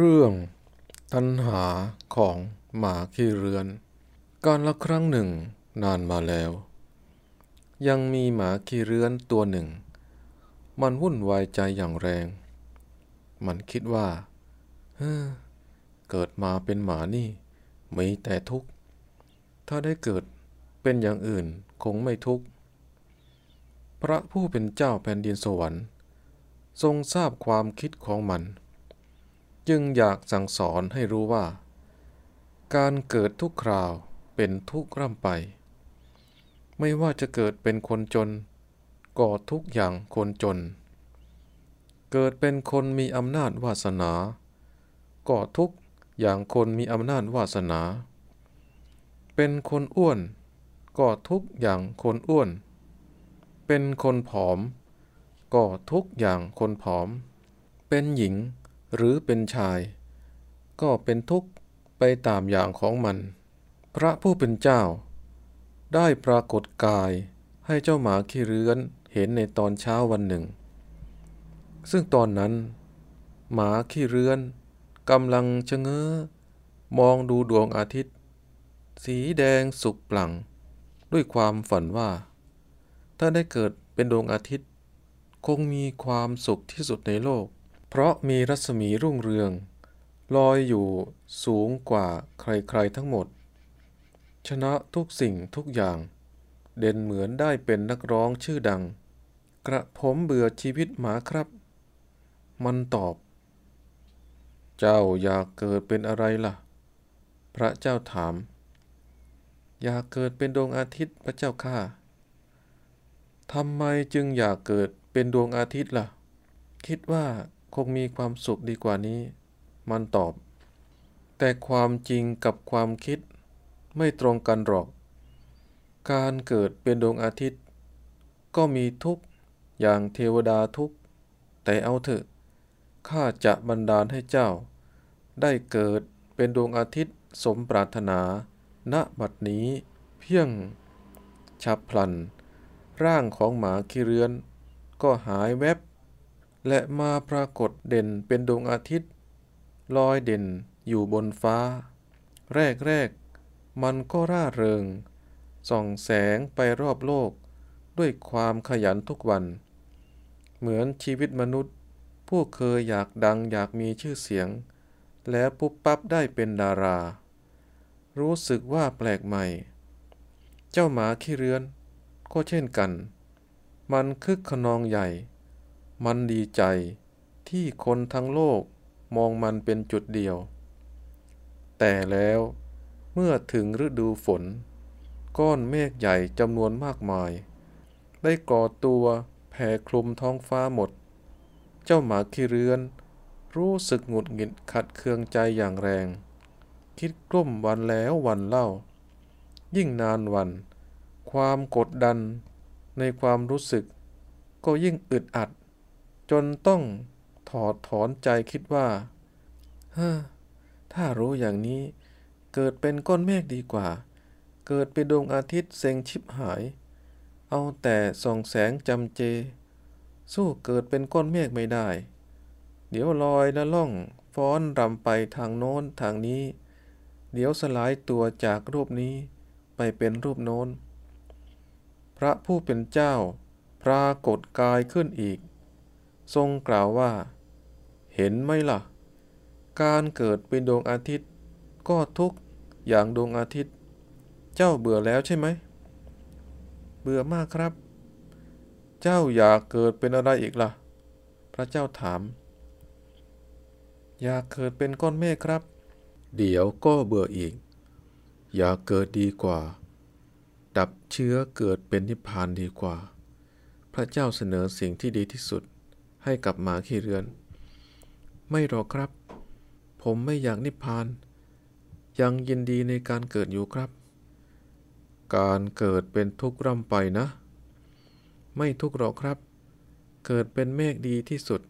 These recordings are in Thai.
เรื่องตัณหาของหมาขี้เรือน การละครั้งหนึ่งนานมาแล้ว ยังมีหมาขี้เรือนตัวหนึ่ง มันวุ่นวายใจอย่างแรง มันคิดว่าเฮ้อเกิดมาเป็นหมานี่มีแต่ทุกข์ ถ้าได้เกิดเป็นอย่างอื่นคงไม่ทุกข์ พระผู้เป็นเจ้าแผ่นดินสวรรค์ ทรงทราบความคิดของมัน จึงอยากสั่งสอนให้รู้ว่า การเกิดทุกคราวเป็นทุกข์ร่ำไป ไม่ว่าจะเกิดเป็นคนจนก็ทุกอย่างคนจน เกิดเป็นคนมีอำนาจวาสนาก็ทุกอย่างคนมีอำนาจวาสนา เป็นคนอ้วนก็ทุกอย่างคนอ้วน เป็นคนผอมก็ทุกอย่างคนผอม เป็นหญิง หรือเป็นชาย ก็เป็นทุกข์ไปตามอย่างของมัน พระผู้เป็นเจ้า ได้ปรากฏกายให้เจ้าหมาขี้เรือนเห็นในตอนเช้าวันหนึ่ง ซึ่งตอนนั้น หมาขี้เรือนกำลังชะเง้อมองดูดวงอาทิตย์ สีแดงสุกปลั่ง ด้วยความฝันว่า ถ้าได้เกิดเป็นดวงอาทิตย์ คงมีความสุขที่สุดในโลก เพราะมีรัศมีรุ่งเรือง ลอยอยู่สูงกว่าใครๆทั้งหมด ชนะทุกสิ่งทุกอย่าง เด่นเหมือนได้เป็นนักร้องชื่อดัง กระผมเบื่อชีวิตหมาครับ มันตอบ เจ้าอยากเกิดเป็นอะไรล่ะ พระเจ้าถาม อยากเกิดเป็นดวงอาทิตย์พระเจ้าข้าทำไมจึงอยากเกิดเป็นดวงอาทิตย์ล่ะ คิดว่า คงมีความสุขดีกว่านี้ มันตอบ แต่ความจริงกับความคิดไม่ตรงกันหรอก การเกิดเป็นดวงอาทิตย์ ก็มีทุกอย่างเทวดาทุกแต่เอาเถอะข้าจะบันดาลให้เจ้า ได้เกิดเป็นดวงอาทิตย์สมปรารถนา ณ บัดนี้เพียงฉับพลัน ร่างของหมาขี้เรือน ก็หายแวบ และมาปรากฏเด่นเป็นดวงอาทิตย์ลอยเด่นอยู่บนฟ้า แรกๆมันก็ร่าเริง ส่องแสงไปรอบโลก ด้วยความขยันทุกวัน เหมือนชีวิตมนุษย์ ผู้เคยอยากดังอยากมีชื่อเสียง แล้วปุ๊บปั๊บได้เป็นดารา รู้สึกว่าแปลกใหม่ เจ้าหมาขี้เรือน ก็เช่นกัน มันคึกขนองใหญ่ มันดีใจที่คนทั้งโลกมองมันเป็นจุดเดียว แต่แล้วเมื่อถึงฤดูฝน ก้อนเมฆใหญ่จำนวนมากมาย ได้ก่อตัวแผ่คลุมท้องฟ้าหมด เจ้าหมาขี้เรือน รู้สึกหงุดหงิดขัดเคืองใจอย่างแรง คิดกลุ้มวันแล้ววันเล่า ยิ่งนานวัน ความกดดันในความรู้สึก ก็ยิ่งอึดอัด จนต้องถอดถอนใจคิดว่าฮถ้ารู้อย่างนี้ เกิดเป็นก้อนเมฆดีกว่า เกิดเป็นดวงอาทิตย์เซ็งชิบหาย เอาแต่ส่องแสงจำเจ สู้เกิดเป็นก้อนเมฆไม่ได้ เดี๋ยวลอยและล่องฟ้อนรำไปทางโน้นทางนี้ เดี๋ยวสลายตัวจากรูปนี้ไปเป็นรูปโน้น พระผู้เป็นเจ้า ปรากฏกายขึ้นอีก ทรงกล่าวว่า เห็นไหมล่ะ การเกิดเป็นดวงอาทิตย์ ก็ทุกอย่างดวงอาทิตย์ เจ้าเบื่อแล้วใช่ไหม เบื่อมากครับ เจ้าอยากเกิดเป็นอะไรอีกล่ะ พระเจ้าถาม อยากเกิดเป็นก้อนเมฆครับ เดี๋ยวก็เบื่ออีก อยากเกิดดีกว่า ดับเชื้อเกิดเป็นนิพพานดีกว่า พระเจ้าเสนอสิ่งที่ดีที่สุด ให้กับหมาขี้เรือน ไม่หรอกครับ ผมไม่อยากนิพพาน ยังยินดีในการเกิดอยู่ครับ การเกิดเป็นทุกข์ร่ำไปนะ ไม่ทุกข์หรอกครับ เกิดเป็นเมฆดีที่สุด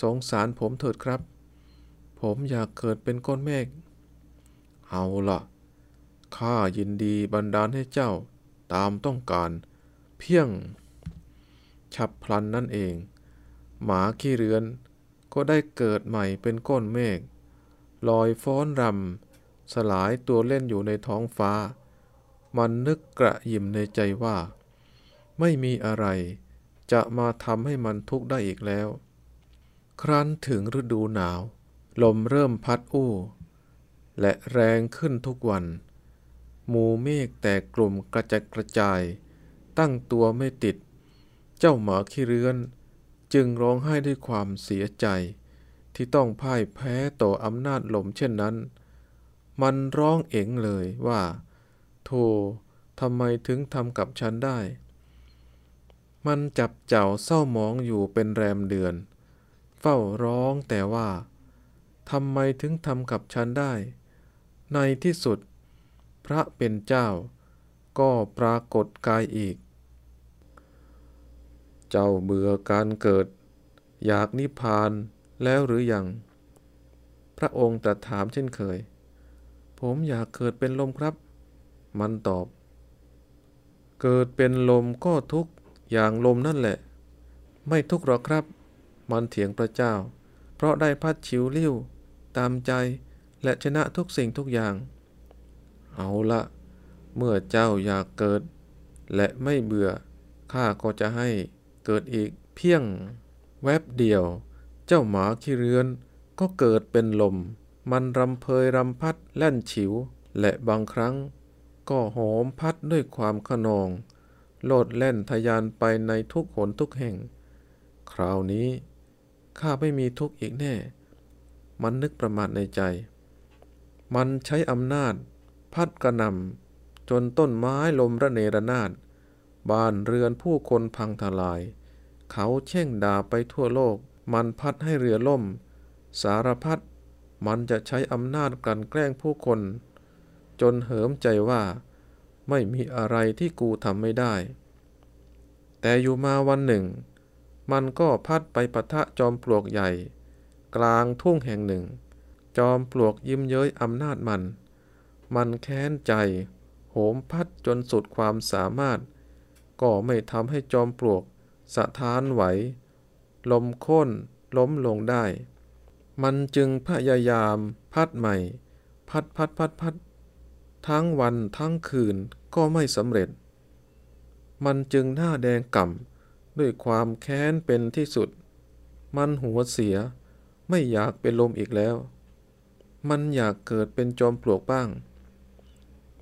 สงสารผมเถิดครับ ผมอยากเกิดเป็นก้อนเมฆเอาละข้ายินดีบันดาลให้เจ้าตามต้องการ เพียง ฉับพลันนั่นเอง หมาขี้เรือน ก็ได้เกิดใหม่เป็นก้อนเมฆลอยฟ้อนรำสลายตัวเล่นอยู่ในท้องฟ้า มันนึกกระยิมในใจว่า ไม่มีอะไร จะมาทำให้มันทุกข์ได้อีกแล้ว ครั้นถึงฤดูหนาว ลมเริ่มพัดอู้ และแรงขึ้นทุกวัน หมูเมฆแตกกลุ่มกระจายกระจาย ตั้งตัวไม่ติด เจ้าหมาขี้เรือน จึงร้องไห้ด้วยความเสียใจ ที่ต้องพ่ายแพ้ต่ออำนาจลมเช่นนั้น มันร้องเอ๋งเลยว่า โธ่ทำไมถึงทำกับฉันได้ มันจับเจ้าเศร้าหมองอยู่เป็นแรมเดือน เฝ้าร้องแต่ว่าทำไมถึงทำกับฉันได้ ในที่สุด พระเป็นเจ้า ก็ปรากฏกายอีก เจ้าเบื่อการเกิด อยากนิพพานแล้วหรือยัง พระองค์ตรัสถามเช่นเคย ผมอยากเกิดเป็นลมครับ มันตอบ เกิดเป็นลมก็ทุกอย่างลมนั่นแหละ ไม่ทุกหรอกครับ มันเถียงพระเจ้า เพราะได้พัดชิวลิ้ว ตามใจและชนะทุกสิ่งทุกอย่าง เอาละเมื่อเจ้าอยากเกิด และไม่เบื่อข้าก็จะให้ เกิดอีกเพียงแวบเดียว เจ้าหมาขี้เรือนก็เกิดเป็นลม มันรำเพยรำพัดแล่นฉิว และบางครั้ง ก็หอมพัดด้วยความขนอง โลดแล่นทยานไปในทุกหนทุกแห่ง คราวนี้ข้าไม่มีทุกข์อีกแน่ มันนึกประมาทในใจ มันใช้อำนาจ พัดกระนำจนต้นไม้ลมระเนระนาด บ้านเรือนผู้คนพังทลาย เขาแช่งด่าไปทั่วโลก มันพัดให้เรือล่ม สารพัดมันจะใช้อำนาจกลั่นแกล้งผู้คน จนเหิมใจว่า ไม่มีอะไรที่กูทำไม่ได้ แต่อยู่มาวันหนึ่ง มันก็พัดไปปะทะจอมปลวกใหญ่ กลางทุ่งแห่งหนึ่ง จอมปลวกยิ้มเย้ยอำนาจมัน มันแค้นใจ โหมพัดจนสุดความสามารถ ก็ไม่ทำให้จอมปลวก สะท้านไหว ลมโค่นล้มลงได้ มันจึงพยายามพัดใหม่ พัดพัดพัดพัดทั้งวันทั้งคืนก็ไม่สำเร็จ มันจึงหน้าแดงก่ำด้วยความแค้นเป็นที่สุด มันหัวเสียไม่อยากเป็นลมอีกแล้ว มันอยากเกิดเป็นจอมปลวกบ้าง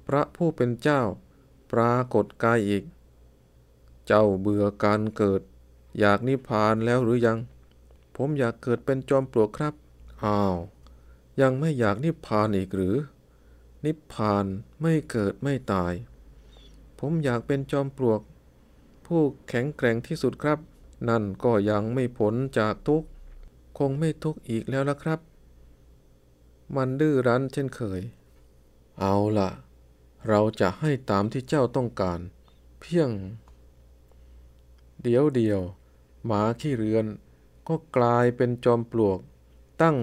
พระผู้เป็นเจ้า ปรากฏกายอีก เจ้าเบื่อการเกิด อยากนิพพานแล้วหรือยัง ผมอยากเกิดเป็นจอมปลวกครับ อ้าว ยังไม่อยากนิพพานอีกหรือ นิพพานไม่เกิดไม่ตาย ผมอยากเป็นจอมปลวก ผู้แข็งแกร่งที่สุดครับ นั่นก็ยังไม่พ้นจากทุกข์ คงไม่ทุกข์อีกแล้วละครับ มันดื้อรั้นเช่นเคย เอาล่ะ เราจะให้ตามที่เจ้าต้องการ เพียง เดี๋ยวเดียว หมาขี้เรือน ก็กลายเป็นจอมปลวก ตั้ง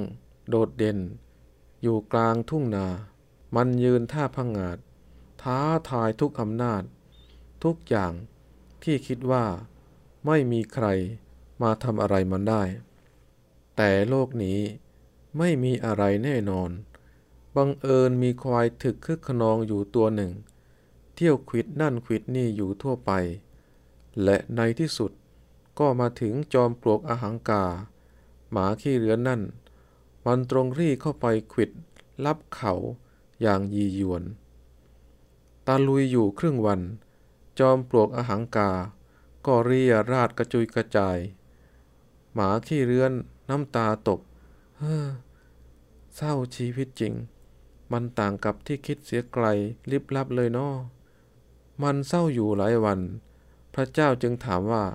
โดดเด่น อยู่กลางทุ่งนา มันยืนท่าพังงาด ท้าทายทุกอำนาจ ทุกอย่างที่คิดว่าไม่มีใครมาทำอะไรมันได้ แต่โลกนี้ไม่มีอะไรแน่นอน บังเอิญมีควายถึกคึกขนองอยู่ตัวหนึ่ง เที่ยวขวิดนั่นขวิดนี่อยู่ทั่วไป และในที่สุดก็มาถึงจอมปลวกอหังกา หมาขี้เรือนนั่น มันตรงรี่เข้าไปขวิดลับเขาอย่างยียวน ตาลุยอยู่ครึ่งวัน จอมปลวกอหังกา ก็เรียราดกระจุยกระจาย หมาขี้เรือนน้ำตาตก เฮ้อ เศร้าชีวิตจริง มันต่างกับที่คิดเสียไกลลิบลับเลยนอมันเศร้าอยู่หลายวัน พระเจ้าจึงถามว่า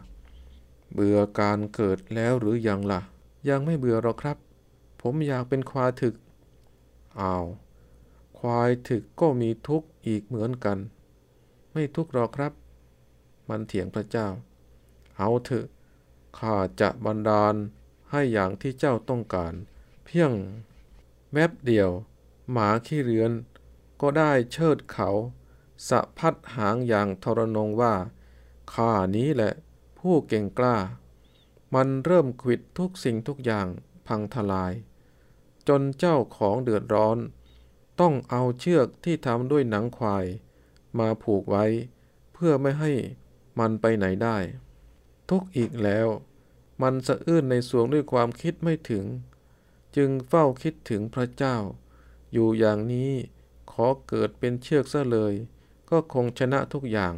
เบื่อการเกิดแล้วหรือยังล่ะ ยังไม่เบื่อหรอกครับ ผมอยากเป็นควายถึกอ้าวควายถึกก็มีทุกข์อีกเหมือนกัน ไม่ทุกข์หรอกครับ มันเถียงพระเจ้า เอาเถอะข้าจะบันดาลให้อย่างที่เจ้าต้องการ เพียงแวบเดียว หมาขี้เรือน ก็ได้เชิดเขา สะพัดหางอย่างทรนงว่า ข้านี้แหละผู้เก่งกล้า มันเริ่มขวิดทุกสิ่งทุกอย่างพังทลาย จนเจ้าของเดือดร้อน ต้องเอาเชือกที่ทำด้วยหนังควาย มาผูกไว้ เพื่อไม่ให้มันไปไหนได้ ทุกอีกแล้ว มันสะอื้นในสวงด้วยความคิดไม่ถึง จึงเฝ้าคิดถึงพระเจ้า อยู่อย่างนี้ขอเกิดเป็นเชือกซะเลย ก็คงชนะทุกอย่าง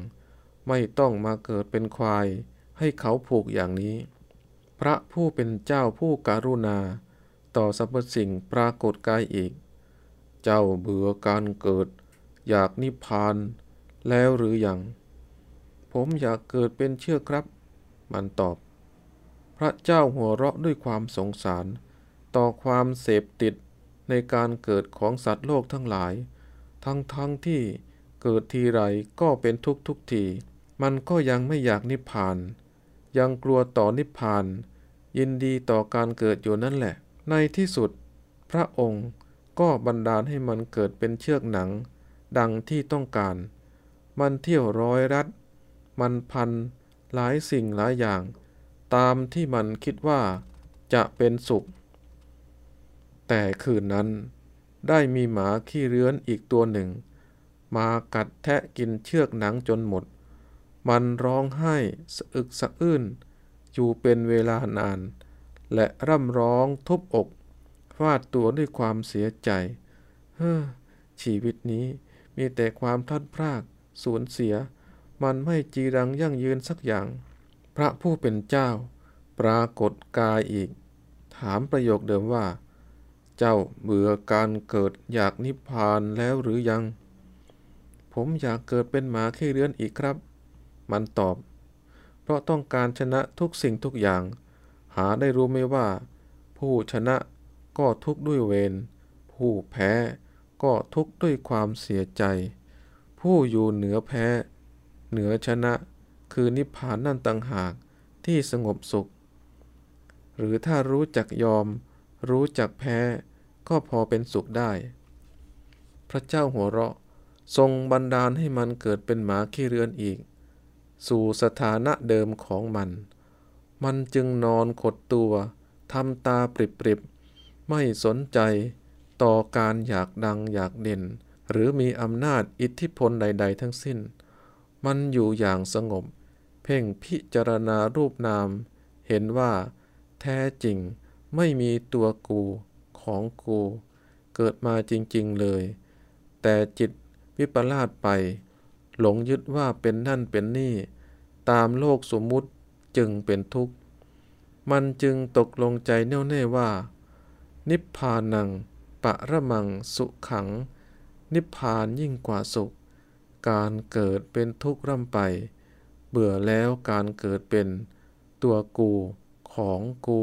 ไม่ต้องมาเกิดเป็นควาย ให้เขาผูกอย่างนี้ พระผู้เป็นเจ้าผู้การุณา ต่อสรรพสิ่งปรากฏกายอีก เจ้าเบื่อการเกิด อยากนิพพาน แล้วหรืออยังผมอยากเกิดเป็นเชือกครับ มันตอบ พระเจ้าหัวเราะด้วยความสงสาร ต่อความเสพติดในการเกิดของสัตว์โลกทั้งหลาย ทั้งทั้งที่เกิดทีไรก็เป็นทุกทุกที มันก็ยังไม่อยากนิพพาน ยังกลัวต่อนิพพาน ยินดีต่อการเกิดอยู่นั่นแหละ ในที่สุด พระองค์ก็บันดาลให้มันเกิดเป็นเชือกหนัง ดังที่ต้องการ มันเที่ยวร้อยรัด มันพันหลายสิ่งหลายอย่าง ตามที่มันคิดว่าจะเป็นสุข แต่คืนนั้น ได้มีหมาขี้เรื้อนอีกตัวหนึ่ง มากัดแทะกินเชือกหนังจนหมด มันร้องไห้สะอึกสะอื้นอยู่เป็นเวลานาน และร่ำร้องทุบอกฟาดตัวด้วยความเสียใจ เฮ้อ ชีวิตนี้มีแต่ความทัดพราก สูญเสีย มันไม่จีรังยั่งยืนสักอย่าง พระผู้เป็นเจ้า ปรากฏกายอีก ถามประโยคเดิมว่า เจ้าเบื่อการเกิดอยากนิพพานแล้วหรือยัง ผมอยากเกิดเป็นหมาขี้เรือนอีกครับ มันตอบ เพราะต้องการชนะทุกสิ่งทุกอย่าง หาได้รู้ไหมว่า ผู้ชนะก็ทุกข์ด้วยเวร ผู้แพ้ก็ทุกข์ด้วยความเสียใจ ผู้อยู่เหนือแพ้ เหนือชนะ คือนิพพานนั่นต่างหากที่สงบสุข หรือถ้ารู้จักยอม รู้จักแพ้ ก็พอเป็นสุขได้ พระเจ้าหัวเราะ ทรงบันดาลให้มันเกิดเป็นหมาขี้เรือนอีก สู่สถานะเดิมของมัน มันจึงนอนขดตัวทำตาปริบๆ ไม่สนใจต่อการอยากดังอยากเด่น หรือมีอำนาจอิทธิพลใด ๆ ทั้งสิ้น มันอยู่อย่างสงบ เพ่งพิจารณารูปนาม เห็นว่า แท้จริงไม่มีตัวกูของกู เกิดมาจริง ๆ เลย แต่จิตวิปลาสไป หลงยึดว่าเป็นนั่นเป็นนี่ ตามโลกสมมุติจึงเป็นทุกข์ มันจึงตกลงใจแน่วแน่ว่า นิพพานังปะระมังสุขขัง นิพพานยิ่งกว่าสุข การเกิดเป็นทุกข์ร่ำไป เบื่อแล้วการเกิดเป็นตัวกูของกู